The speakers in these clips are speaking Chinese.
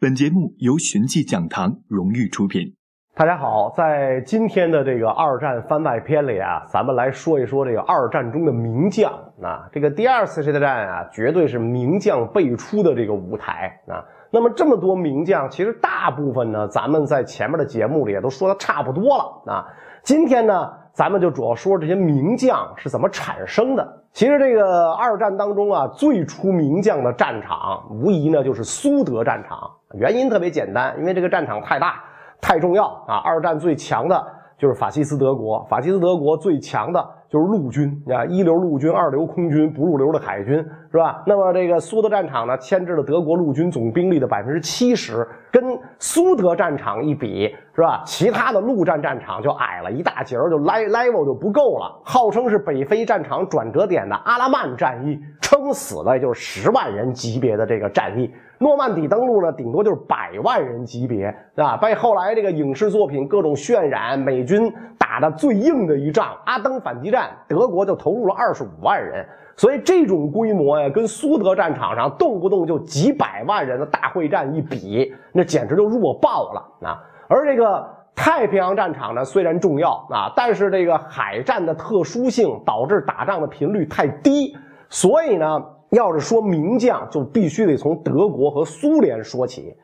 本节目由寻迹讲堂荣誉出品。大家好，在今天的这个二战番外篇里啊，咱们来说一说这个二战中的名将啊。这个第二次世界大战啊，绝对是名将辈出的这个舞台啊。那么这么多名将，其实大部分呢，咱们在前面的节目里也都说的差不多了啊。今天呢，咱们就主要说这些名将是怎么产生的。其实这个二战当中啊，最出名将的战场，无疑呢就是苏德战场。原因特别简单，因为这个战场太大、太重要啊！二战最强的就是法西斯德国，法西斯德国最强的就是陆军啊，一流陆军、二流空军、不入流的海军，是吧？那么这个苏德战场呢，牵制了德国陆军总兵力的百分之七十，跟苏德战场一比，是吧？其他的陆战战场就矮了一大截就 level 就不够了。号称是北非战场转折点的阿拉曼战役，撑死了就是十万人级别的这个战役。诺曼底登陆呢，顶多就是百万人级别，对吧？被后来这个影视作品各种渲染，美军打的最硬的一仗——阿登反击战，德国就投入了二十五万人。所以这种规模呀，跟苏德战场上动不动就几百万人的大会战一比，那简直就弱爆了啊！而这个太平洋战场呢，虽然重要啊，但是这个海战的特殊性导致打仗的频率太低，所以呢。要是说名将，就必须得从德国和苏联说起。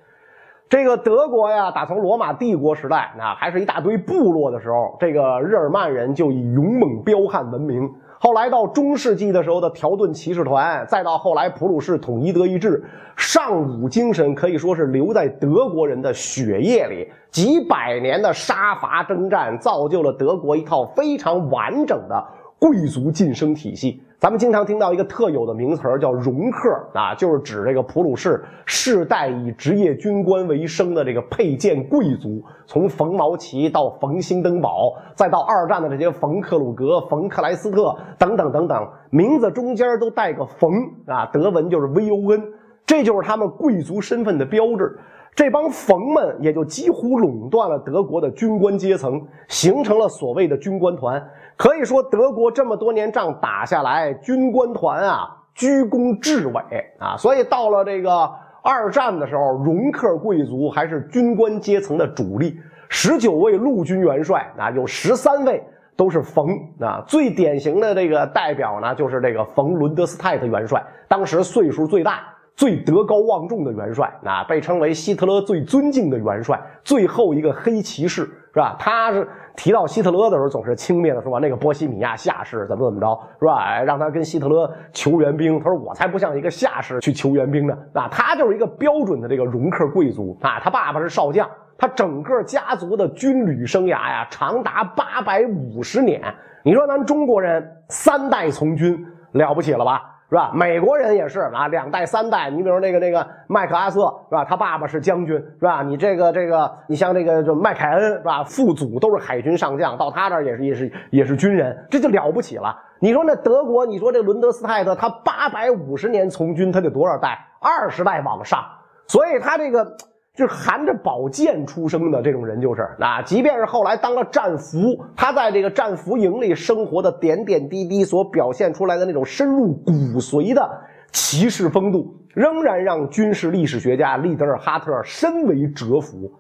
这个德国呀，打从罗马帝国时代，那还是一大堆部落的时候，这个日耳曼人就以勇猛彪悍闻名。后来到中世纪的时候的条顿骑士团，再到后来普鲁士统一德意志，尚武精神可以说是留在德国人的血液里。几百年的杀伐征战，造就了德国一套非常完整的贵族晋升体系。咱们经常听到一个特有的名词叫“容克”啊，就是指这个普鲁士世代以职业军官为生的这个佩剑贵族，从冯毛奇到冯兴登堡，再到二战的这些冯克鲁格、冯克莱斯特等等等等，名字中间都带个“冯”啊，德文就是 V O N，这就是他们贵族身份的标志。这帮冯们也就几乎垄断了德国的军官阶层，形成了所谓的军官团。可以说，德国这么多年仗打下来，军官团啊居功至伟啊。所以到了这个二战的时候，容克贵族还是军官阶层的主力。十九位陆军元帅啊，有十三位都是冯啊。最典型的这个代表呢，就是这个冯伦德斯泰特元帅，当时岁数最大。最德高望重的元帅，啊，被称为希特勒最尊敬的元帅，最后一个黑骑士，是吧？他是提到希特勒的时候，总是轻蔑的说：“那个波西米亚下士怎么怎么着，是吧？”，让他跟希特勒求援兵。他说：“我才不像一个下士去求援兵呢。”啊，他就是一个标准的这个容克贵族啊。他爸爸是少将，他整个家族的军旅生涯呀，长达八百五十年。你说咱中国人三代从军，了不起了吧？是吧？美国人也是啊，两代三代。你比如那个那个麦克阿瑟，是吧？他爸爸是将军，是吧？你这个这个，你像这个就麦凯恩，是吧？父祖都是海军上将，到他这儿也是也是也是军人，这就了不起了。你说那德国，你说这伦德斯泰特，他八百五十年从军，他得多少代？二十代往上，所以他这个。就是含着宝剑出生的这种人，就是啊，即便是后来当了战俘，他在这个战俘营里生活的点点滴滴所表现出来的那种深入骨髓的骑士风度，仍然让军事历史学家利德尔哈特深为折服。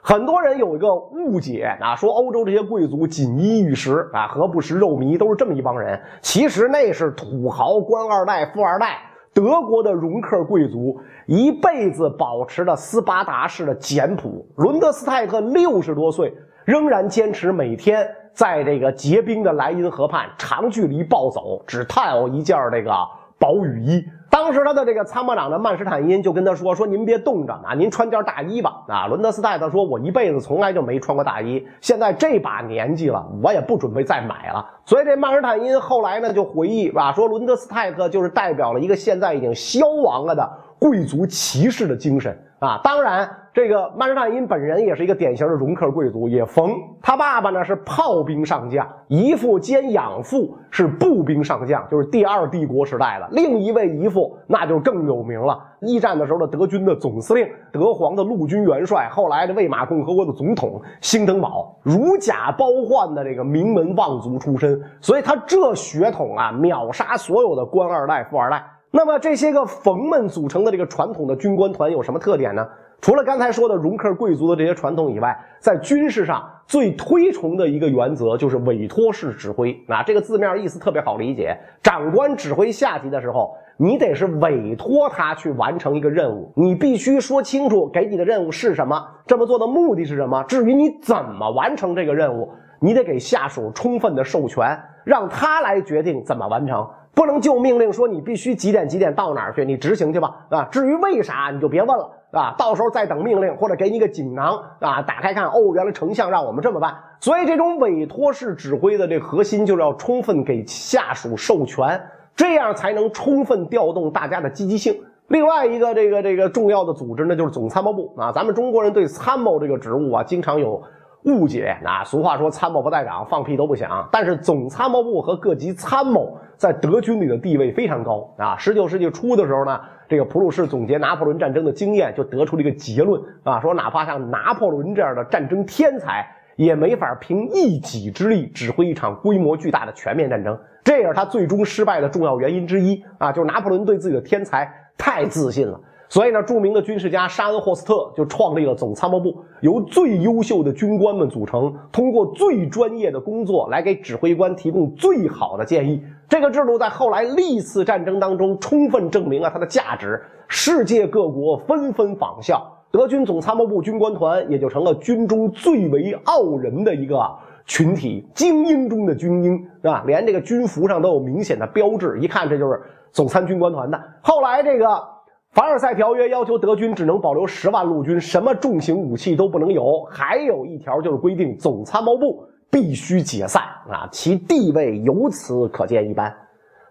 很多人有一个误解啊，说欧洲这些贵族锦衣玉食啊，何不食肉糜，都是这么一帮人。其实那是土豪、官二代、富二代。德国的容克贵族一辈子保持了斯巴达式的简朴。伦德斯泰特六十多岁，仍然坚持每天在这个结冰的莱茵河畔长距离暴走，只套一件这个薄雨衣。当时他的这个参谋长的曼施坦因就跟他说：“说您别冻着啊，您穿件大衣吧。”啊，伦德斯泰特说：“我一辈子从来就没穿过大衣，现在这把年纪了，我也不准备再买了。”所以这曼施坦因后来呢就回忆啊，说伦德斯泰特就是代表了一个现在已经消亡了的贵族骑士的精神啊。当然。这个曼施坦因本人也是一个典型的容克贵族，也冯。他爸爸呢是炮兵上将，姨父兼养父是步兵上将，就是第二帝国时代的。另一位姨父那就更有名了，一战的时候的德军的总司令，德皇的陆军元帅，后来的魏玛共和国的总统兴登堡，如假包换的这个名门望族出身，所以他这血统啊，秒杀所有的官二代、富二代。那么这些个冯们组成的这个传统的军官团有什么特点呢？除了刚才说的容克贵族的这些传统以外，在军事上最推崇的一个原则就是委托式指挥。啊，这个字面意思特别好理解，长官指挥下级的时候，你得是委托他去完成一个任务，你必须说清楚给你的任务是什么，这么做的目的是什么。至于你怎么完成这个任务，你得给下属充分的授权，让他来决定怎么完成。不能就命令说你必须几点几点到哪儿去，你执行去吧啊！至于为啥，你就别问了啊！到时候再等命令，或者给你个锦囊啊，打开看哦，原来丞相让我们这么办。所以这种委托式指挥的这核心就是要充分给下属授权，这样才能充分调动大家的积极性。另外一个这个这个重要的组织呢，就是总参谋部啊。咱们中国人对参谋这个职务啊，经常有。误解啊！俗话说“参谋不在岗，放屁都不响”。但是总参谋部和各级参谋在德军里的地位非常高啊。十九世纪初的时候呢，这个普鲁士总结拿破仑战争的经验，就得出了一个结论啊，说哪怕像拿破仑这样的战争天才，也没法凭一己之力指挥一场规模巨大的全面战争。这也是他最终失败的重要原因之一啊，就是拿破仑对自己的天才太自信了。所以呢，著名的军事家沙恩霍斯特就创立了总参谋部，由最优秀的军官们组成，通过最专业的工作来给指挥官提供最好的建议。这个制度在后来历次战争当中充分证明了它的价值，世界各国纷纷仿效，德军总参谋部军官团也就成了军中最为傲人的一个群体，精英中的精英，是吧？连这个军服上都有明显的标志，一看这就是总参军官团的。后来这个。凡尔赛条约要求德军只能保留十万陆军，什么重型武器都不能有。还有一条就是规定总参谋部必须解散啊，其地位由此可见一斑。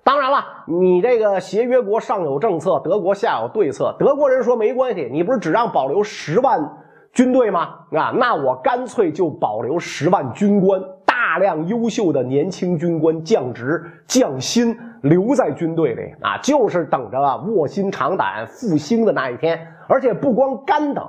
当然了，你这个协约国上有政策，德国下有对策。德国人说没关系，你不是只让保留十万军队吗？啊，那我干脆就保留十万军官。大量优秀的年轻军官降职降薪留在军队里啊，就是等着卧薪尝胆复兴的那一天。而且不光干等，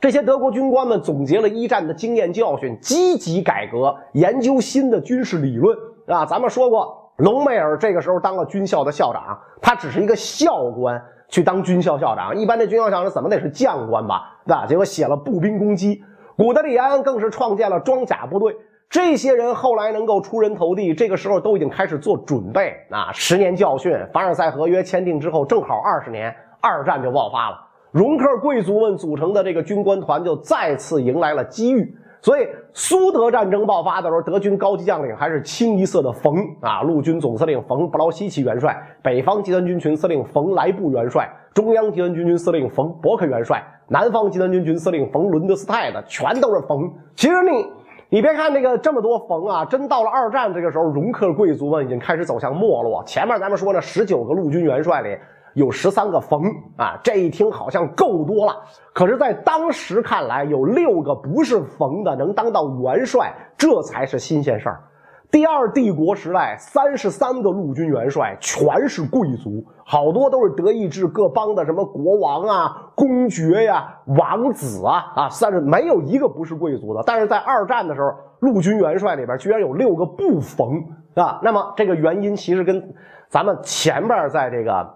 这些德国军官们总结了一战的经验教训，积极改革，研究新的军事理论啊。咱们说过，隆美尔这个时候当了军校的校长，他只是一个校官去当军校校长。一般的军校校长怎么得是将官吧？对吧？结果写了步兵攻击，古德里安更是创建了装甲部队。这些人后来能够出人头地，这个时候都已经开始做准备啊！十年教训，凡尔赛合约签订之后，正好二十年，二战就爆发了。容克贵族们组成的这个军官团就再次迎来了机遇。所以，苏德战争爆发的时候，德军高级将领还是清一色的冯啊，陆军总司令冯布劳希奇元帅，北方集团军群司令冯莱布元帅，中央集团军群司令冯伯克元帅，南方集团军群司令冯伦德斯泰的，全都是冯。其实你。你别看这个这么多冯啊，真到了二战这个时候，容克贵族们已经开始走向没落。前面咱们说了，十九个陆军元帅里有十三个冯啊，这一听好像够多了。可是，在当时看来，有六个不是冯的能当到元帅，这才是新鲜事儿。第二帝国时代，三十三个陆军元帅全是贵族，好多都是德意志各邦的什么国王啊、公爵呀、王子啊啊，三十没有一个不是贵族的。但是在二战的时候，陆军元帅里边居然有六个不逢啊。那么这个原因其实跟咱们前边在这个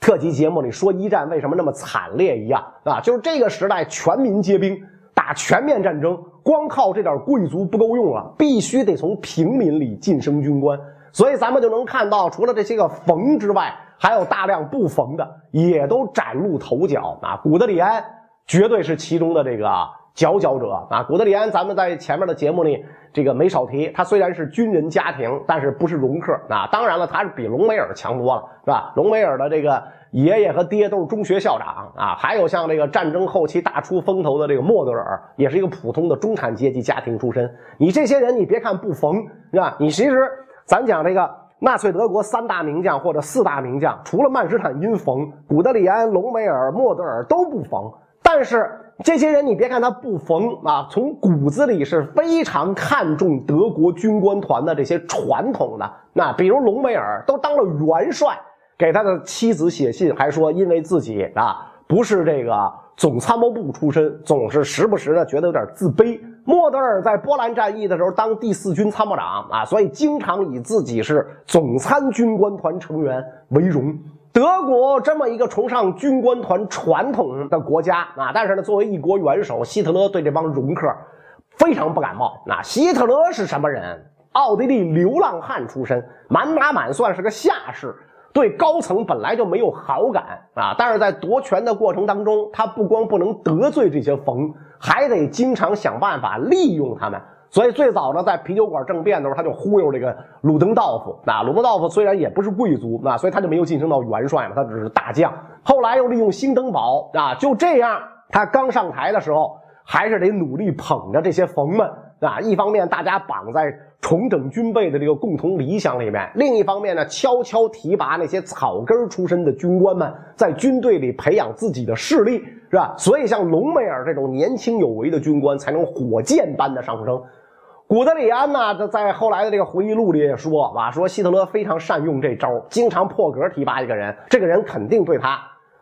特辑节目里说一战为什么那么惨烈一样啊，就是这个时代全民皆兵。打全面战争，光靠这点贵族不够用了，必须得从平民里晋升军官。所以咱们就能看到，除了这些个冯之外，还有大量不冯的，也都崭露头角啊。古德里安绝对是其中的这个佼佼者啊。古德里安，咱们在前面的节目里这个没少提。他虽然是军人家庭，但是不是容克啊。当然了，他是比隆美尔强多了，是吧？隆美尔的这个。爷爷和爹都是中学校长啊，还有像这个战争后期大出风头的这个莫德尔，也是一个普通的中产阶级家庭出身。你这些人，你别看不逢，是吧？你其实咱讲这个纳粹德国三大名将或者四大名将，除了曼施坦因冯、古德里安、隆美尔、莫德尔都不逢。但是这些人，你别看他不逢啊，从骨子里是非常看重德国军官团的这些传统的。那比如隆美尔都当了元帅。给他的妻子写信，还说因为自己啊不是这个总参谋部出身，总是时不时的觉得有点自卑。莫德尔在波兰战役的时候当第四军参谋长啊，所以经常以自己是总参军官团成员为荣。德国这么一个崇尚军官团传统的国家啊，但是呢，作为一国元首，希特勒对这帮容克非常不感冒。那希特勒是什么人？奥地利流浪汉出身，满打满算是个下士，对高层本来就没有好感啊。但是在夺权的过程当中，他不光不能得罪这些冯，还得经常想办法利用他们。所以最早呢，在啤酒馆政变的时候，他就忽悠这个鲁登道夫。那鲁登道夫虽然也不是贵族，那所以他就没有晋升到元帅嘛，他只是大将。后来又利用兴登堡啊，就这样，他刚上台的时候，还是得努力捧着这些冯们啊。一方面大家绑在重整军备的这个共同理想里面，另一方面呢，悄悄提拔那些草根出身的军官们，在军队里培养自己的势力，是吧？所以像隆美尔这种年轻有为的军官，才能火箭般的上升。古德里安呢，在后来的这个回忆录里也说，啊，说希特勒非常善用这招，经常破格提拔一个人，这个人肯定对他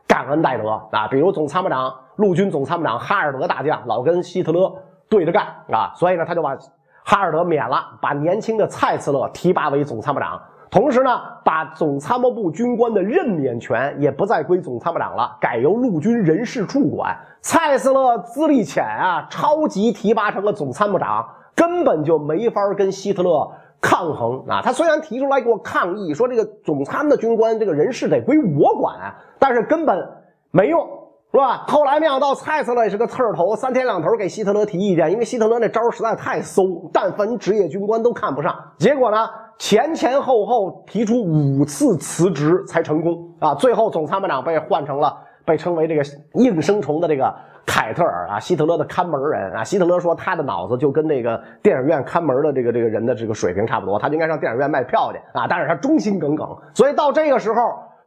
感恩戴德啊。比如总参谋长、陆军总参谋长哈尔德大将，老跟希特勒对着干啊，所以呢，他就把哈尔德免了，把年轻的蔡斯勒提拔为总参谋长，同时呢，把总参谋部军官的任免权也不再归总参谋长了，改由陆军人事处管。蔡斯勒资历浅啊，超级提拔成了总参谋长。根本就没法跟希特勒抗衡啊！他虽然提出来给我抗议，说这个总参的军官这个人事得归我管，但是根本没用，是吧？后来没想到蔡斯勒也是个刺儿头，三天两头给希特勒提意见，因为希特勒那招实在太馊，但凡职业军官都看不上。结果呢，前前后后提出五次辞职才成功啊！最后总参谋长被换成了被称为这个应声虫的这个。凯特尔啊，希特勒的看门人啊，希特勒说他的脑子就跟那个电影院看门的这个这个人的这个水平差不多，他就应该上电影院卖票去啊。但是他忠心耿耿，所以到这个时候，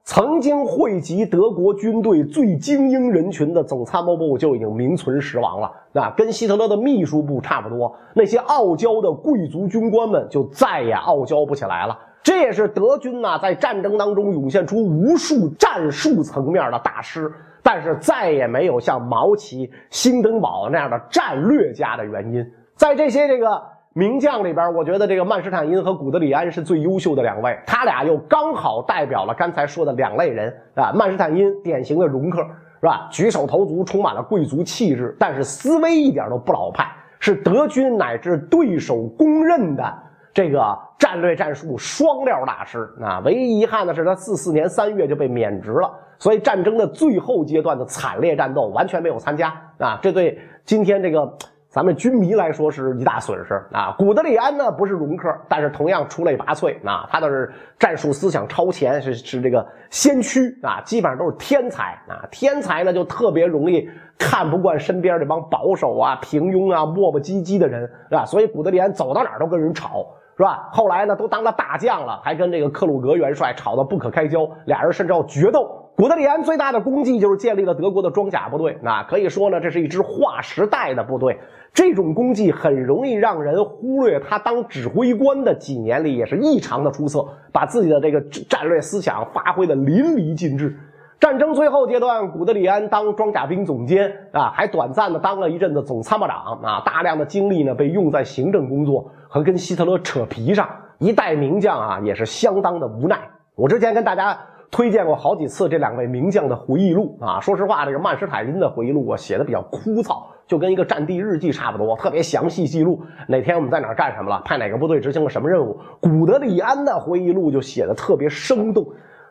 曾经汇集德国军队最精英人群的总参谋部就已经名存实亡了啊，跟希特勒的秘书部差不多，那些傲娇的贵族军官们就再也傲娇不起来了。这也是德军呐在战争当中涌现出无数战术层面的大师。但是再也没有像毛奇、兴登堡那样的战略家的原因，在这些这个名将里边，我觉得这个曼施坦因和古德里安是最优秀的两位，他俩又刚好代表了刚才说的两类人啊。曼施坦因典型的容克是吧？举手投足充满了贵族气质，但是思维一点都不老派，是德军乃至对手公认的这个战略战术双料大师啊。唯一遗憾的是，他四四年三月就被免职了。所以战争的最后阶段的惨烈战斗完全没有参加啊！这对今天这个咱们军迷来说是一大损失啊！古德里安呢不是容克，但是同样出类拔萃啊！他的是战术思想超前，是是这个先驱啊！基本上都是天才啊！天才呢就特别容易看不惯身边这帮保守啊、平庸啊、磨磨唧唧的人，是吧？所以古德里安走到哪都跟人吵。是吧？后来呢，都当了大将了，还跟这个克鲁格元帅吵得不可开交，俩人甚至要决斗。古德里安最大的功绩就是建立了德国的装甲部队，那可以说呢，这是一支划时代的部队。这种功绩很容易让人忽略，他当指挥官的几年里也是异常的出色，把自己的这个战略思想发挥的淋漓尽致。战争最后阶段，古德里安当装甲兵总监啊，还短暂的当了一阵子总参谋长啊，大量的精力呢被用在行政工作和跟希特勒扯皮上。一代名将啊，也是相当的无奈。我之前跟大家推荐过好几次这两位名将的回忆录啊，说实话，这个曼施坦因的回忆录啊写的比较枯燥，就跟一个战地日记差不多，特别详细记录哪天我们在哪干什么了，派哪个部队执行了什么任务。古德里安的回忆录就写的特别生动。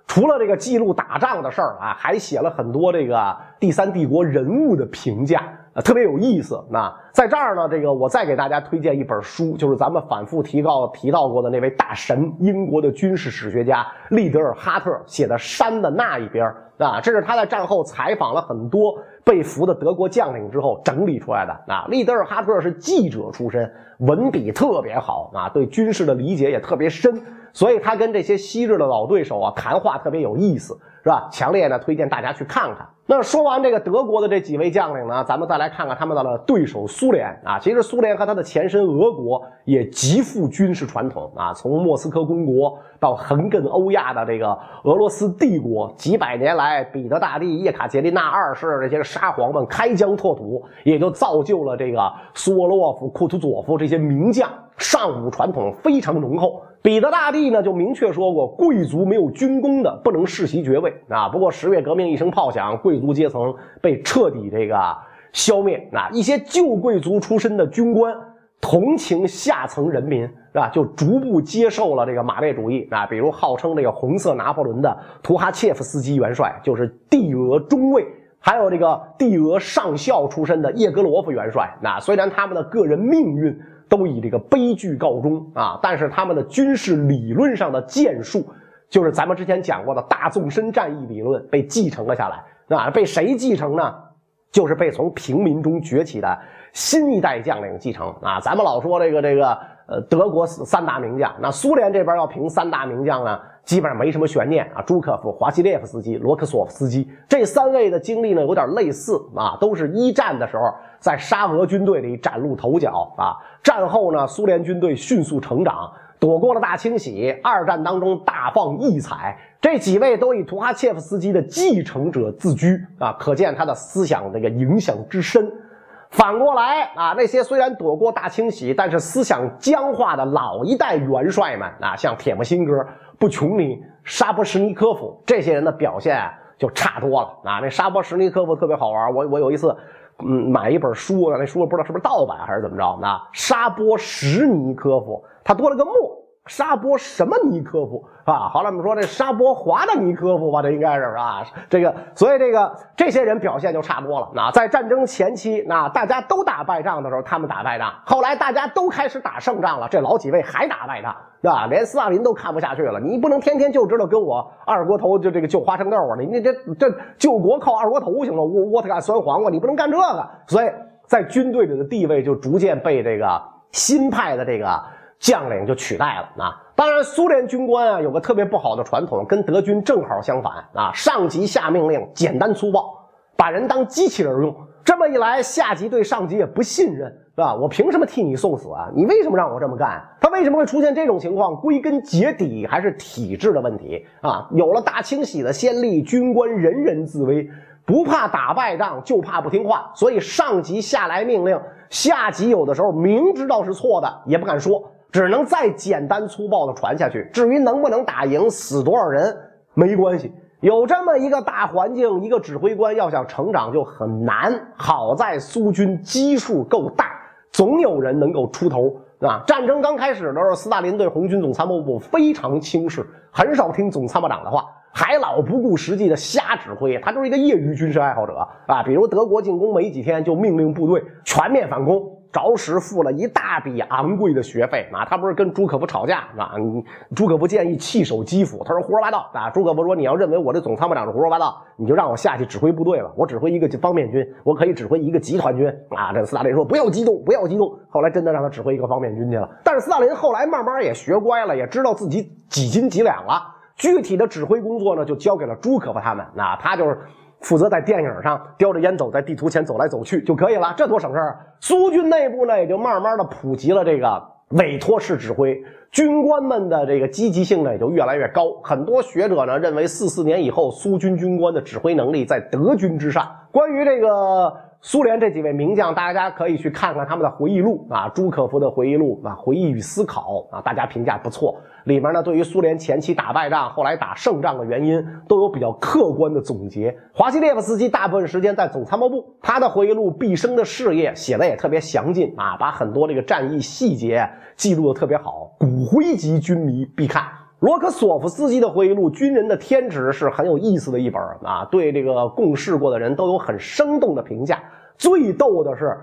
除了这个记录打仗的事儿啊，还写了很多这个第三帝国人物的评价啊，特别有意思。那在这儿呢，这个我再给大家推荐一本书，就是咱们反复提到提到过的那位大神，英国的军事史学家利德尔哈特写的《山的那一边》啊，这是他在战后采访了很多被俘的德国将领之后整理出来的。啊，利德尔哈特是记者出身，文笔特别好啊，对军事的理解也特别深。所以他跟这些昔日的老对手啊谈话特别有意思，是吧？强烈的推荐大家去看看。那说完这个德国的这几位将领呢，咱们再来看看他们的对手苏联啊。其实苏联和他的前身俄国也极富军事传统啊。从莫斯科公国到横亘欧亚的这个俄罗斯帝国，几百年来，彼得大帝、叶卡捷琳娜二世这些沙皇们开疆拓土，也就造就了这个苏沃洛夫、库图佐夫这些名将，尚武传统非常浓厚。彼得大帝呢就明确说过，贵族没有军功的不能世袭爵位啊。不过十月革命一声炮响，贵族阶层被彻底这个消灭啊。一些旧贵族出身的军官同情下层人民，是吧？就逐步接受了这个马列主义啊。比如号称这个红色拿破仑的图哈切夫斯基元帅，就是帝俄中尉，还有这个帝俄上校出身的叶格罗夫元帅。那虽然他们的个人命运。都以这个悲剧告终啊！但是他们的军事理论上的建树，就是咱们之前讲过的大纵深战役理论被继承了下来啊！被谁继承呢？就是被从平民中崛起的新一代将领继承啊！咱们老说这个这个呃德国三大名将，那苏联这边要评三大名将呢？基本上没什么悬念啊，朱可夫、华西列夫斯基、罗克索夫斯基这三位的经历呢，有点类似啊，都是一战的时候在沙俄军队里崭露头角啊。战后呢，苏联军队迅速成长，躲过了大清洗，二战当中大放异彩。这几位都以图哈切夫斯基的继承者自居啊，可见他的思想这个影响之深。反过来啊，那些虽然躲过大清洗，但是思想僵化的老一代元帅们啊，像铁木辛哥。布琼尼、沙波什尼科夫这些人的表现就差多了啊！那沙波什尼科夫特别好玩，我我有一次，嗯，买一本书，那书不知道是不是盗版还是怎么着那？沙波什尼科夫，他多了个莫。沙波什么尼科夫啊？好了，我们说这沙波华的尼科夫吧，这应该是啊。这个，所以这个这些人表现就差不多了。那在战争前期，那大家都打败仗的时候，他们打败仗；后来大家都开始打胜仗了，这老几位还打败仗，是吧？连斯大林都看不下去了。你不能天天就知道跟我二锅头就这个就花生豆啊！你你这这救国靠二锅头行吗？沃沃特干酸黄瓜，你不能干这个。所以在军队里的地位就逐渐被这个新派的这个。将领就取代了啊！当然，苏联军官啊有个特别不好的传统，跟德军正好相反啊。上级下命令简单粗暴，把人当机器人用。这么一来，下级对上级也不信任，是吧？我凭什么替你送死啊？你为什么让我这么干？他为什么会出现这种情况？归根结底还是体制的问题啊！有了大清洗的先例，军官人人自危，不怕打败仗，就怕不听话。所以上级下来命令，下级有的时候明知道是错的，也不敢说。只能再简单粗暴的传下去。至于能不能打赢，死多少人没关系。有这么一个大环境，一个指挥官要想成长就很难。好在苏军基数够大，总有人能够出头啊。战争刚开始的时候，斯大林对红军总参谋部非常轻视，很少听总参谋长的话，还老不顾实际的瞎指挥。他就是一个业余军事爱好者啊。比如德国进攻没几天，就命令部队全面反攻。着实付了一大笔昂贵的学费啊！他不是跟朱可夫吵架啊？朱可夫建议弃守基辅，他说胡说八道啊！朱可夫说：“你要认为我这总参谋长是胡说八道，你就让我下去指挥部队吧。我指挥一个方面军，我可以指挥一个集团军啊！”这斯大林说：“不要激动，不要激动。”后来真的让他指挥一个方面军去了。但是斯大林后来慢慢也学乖了，也知道自己几斤几两了。具体的指挥工作呢，就交给了朱可夫他们。那他就是。负责在电影上叼着烟斗在地图前走来走去就可以了，这多省事儿。苏军内部呢，也就慢慢的普及了这个委托式指挥，军官们的这个积极性呢也就越来越高。很多学者呢认为，四四年以后，苏军军官的指挥能力在德军之上。关于这个。苏联这几位名将，大家可以去看看他们的回忆录啊，朱可夫的回忆录啊，回忆与思考啊，大家评价不错。里面呢，对于苏联前期打败仗，后来打胜仗的原因，都有比较客观的总结。华西列夫斯基大部分时间在总参谋部，他的回忆录毕生的事业写的也特别详尽啊，把很多这个战役细节记录的特别好，骨灰级军迷必看。罗克索夫斯基的回忆录《军人的天职》是很有意思的一本啊，对这个共事过的人都有很生动的评价。最逗的是。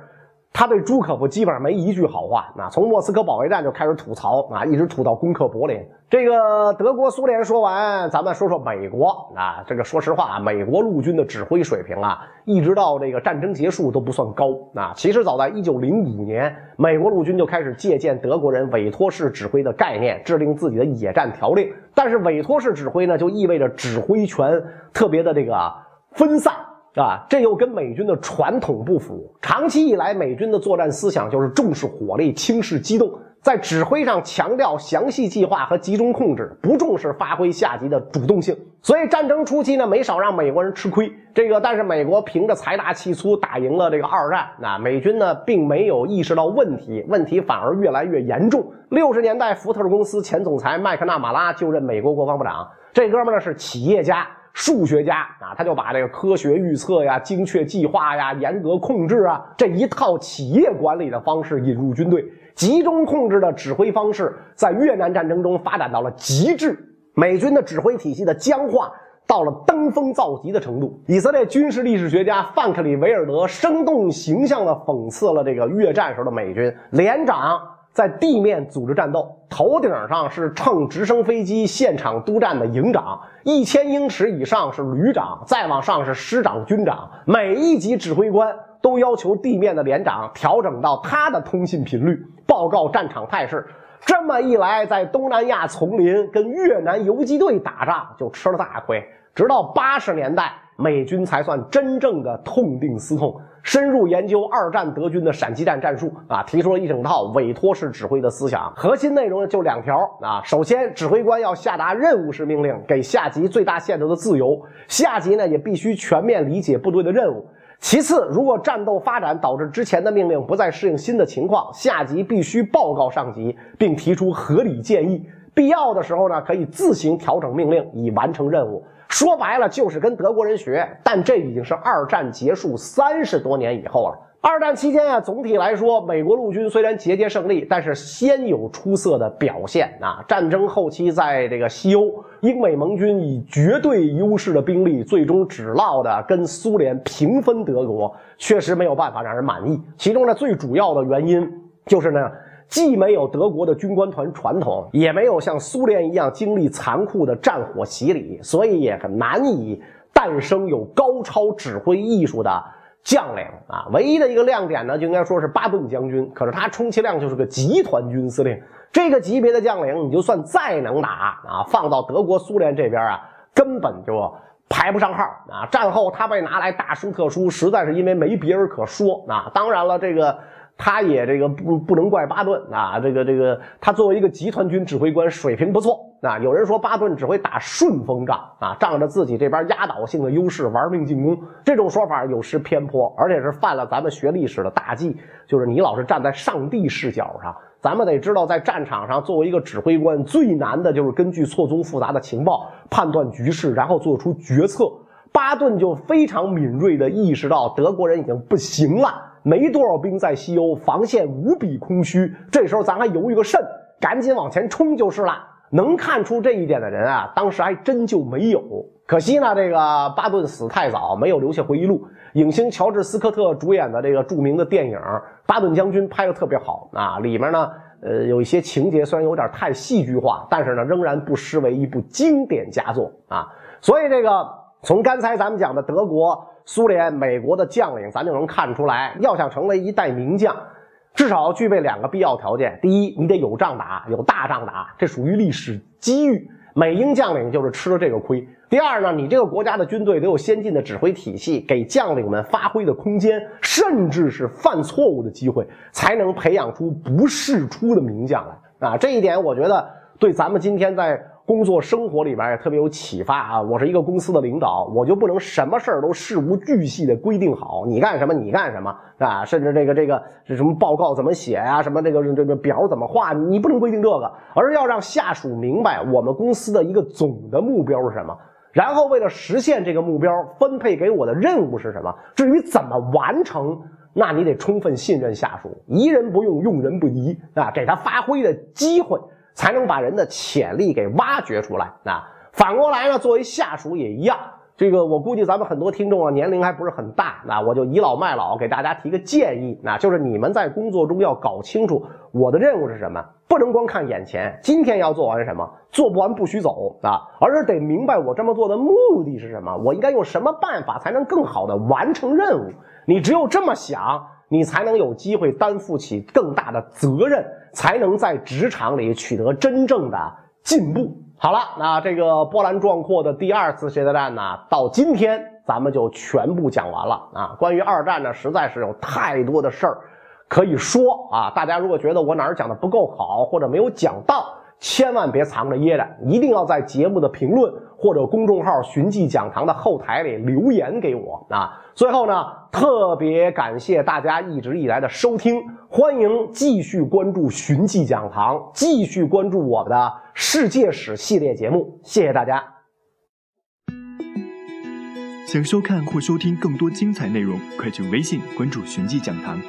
他对朱可夫基本上没一句好话，啊，从莫斯科保卫战就开始吐槽，啊，一直吐到攻克柏林。这个德国、苏联说完，咱们说说美国，啊，这个说实话，美国陆军的指挥水平啊，一直到这个战争结束都不算高，啊，其实早在1905年，美国陆军就开始借鉴德国人委托式指挥的概念，制定自己的野战条令。但是委托式指挥呢，就意味着指挥权特别的这个分散。啊，这又跟美军的传统不符。长期以来，美军的作战思想就是重视火力、轻视机动。在指挥上强调详细计划和集中控制，不重视发挥下级的主动性。所以战争初期呢，没少让美国人吃亏。这个，但是美国凭着财大气粗打赢了这个二战。那美军呢，并没有意识到问题，问题反而越来越严重。六十年代，福特公司前总裁麦克纳马拉就任美国国防部长。这哥们呢是企业家、数学家啊，他就把这个科学预测呀、精确计划呀、严格控制啊这一套企业管理的方式引入军队。集中控制的指挥方式在越南战争中发展到了极致，美军的指挥体系的僵化到了登峰造极的程度。以色列军事历史学家范克里维尔德生动形象地讽刺了这个越战时候的美军连长在地面组织战斗，头顶上是乘直升飞机现场督战的营长，一千英尺以上是旅长，再往上是师长、军长，每一级指挥官。都要求地面的连长调整到他的通信频率，报告战场态势。这么一来，在东南亚丛林跟越南游击队打仗就吃了大亏。直到八十年代，美军才算真正的痛定思痛，深入研究二战德军的闪击战战术啊，提出了一整套委托式指挥的思想。核心内容就两条啊：首先，指挥官要下达任务式命令，给下级最大限度的自由；下级呢，也必须全面理解部队的任务。其次，如果战斗发展导致之前的命令不再适应新的情况，下级必须报告上级，并提出合理建议。必要的时候呢，可以自行调整命令以完成任务。说白了，就是跟德国人学。但这已经是二战结束三十多年以后了。二战期间啊，总体来说，美国陆军虽然节节胜利，但是鲜有出色的表现啊。战争后期，在这个西欧，英美盟军以绝对优势的兵力，最终只落的跟苏联平分德国，确实没有办法让人满意。其中呢，最主要的原因就是呢，既没有德国的军官团传统，也没有像苏联一样经历残酷的战火洗礼，所以也很难以诞生有高超指挥艺术的。将领啊，唯一的一个亮点呢，就应该说是巴顿将军。可是他充其量就是个集团军司令，这个级别的将领，你就算再能打啊，放到德国、苏联这边啊，根本就排不上号啊。战后他被拿来大书特书，实在是因为没别人可说啊。当然了，这个。他也这个不不能怪巴顿啊，这个这个他作为一个集团军指挥官水平不错啊。有人说巴顿只会打顺风仗啊，仗着自己这边压倒性的优势玩命进攻，这种说法有失偏颇，而且是犯了咱们学历史的大忌，就是你老是站在上帝视角上。咱们得知道，在战场上作为一个指挥官，最难的就是根据错综复杂的情报判断局势，然后做出决策。巴顿就非常敏锐地意识到德国人已经不行了。没多少兵在西欧，防线无比空虚。这时候咱还犹豫个甚？赶紧往前冲就是了。能看出这一点的人啊，当时还真就没有。可惜呢，这个巴顿死太早，没有留下回忆录。影星乔治·斯科特主演的这个著名的电影《巴顿将军》拍的特别好啊，里面呢，呃，有一些情节虽然有点太戏剧化，但是呢，仍然不失为一部经典佳作啊。所以这个从刚才咱们讲的德国。苏联、美国的将领，咱就能看出来，要想成为一代名将，至少要具备两个必要条件：第一，你得有仗打，有大仗打，这属于历史机遇。美英将领就是吃了这个亏。第二呢，你这个国家的军队得有先进的指挥体系，给将领们发挥的空间，甚至是犯错误的机会，才能培养出不世出的名将来。啊，这一点我觉得对咱们今天在。工作生活里边也特别有启发啊！我是一个公司的领导，我就不能什么事儿都事无巨细的规定好，你干什么你干什么啊？甚至这个这个是什么报告怎么写呀？什么这个这个表怎么画？你不能规定这个，而要让下属明白我们公司的一个总的目标是什么，然后为了实现这个目标，分配给我的任务是什么。至于怎么完成，那你得充分信任下属，疑人不用，用人不疑啊，给他发挥的机会。才能把人的潜力给挖掘出来啊！反过来呢，作为下属也一样。这个我估计咱们很多听众啊，年龄还不是很大，那我就倚老卖老，给大家提个建议，那就是你们在工作中要搞清楚我的任务是什么，不能光看眼前，今天要做完什么，做不完不许走啊，而是得明白我这么做的目的是什么，我应该用什么办法才能更好的完成任务。你只有这么想。你才能有机会担负起更大的责任，才能在职场里取得真正的进步。好了，那这个波澜壮阔的第二次世界大战呢，到今天咱们就全部讲完了啊。关于二战呢，实在是有太多的事儿可以说啊，大家如果觉得我哪儿讲的不够好，或者没有讲到，千万别藏着掖着，一定要在节目的评论或者公众号“寻迹讲堂”的后台里留言给我啊。最后呢，特别感谢大家一直以来的收听，欢迎继续关注“寻迹讲堂”，继续关注我们的世界史系列节目，谢谢大家。想收看或收听更多精彩内容，快去微信关注“寻迹讲堂”。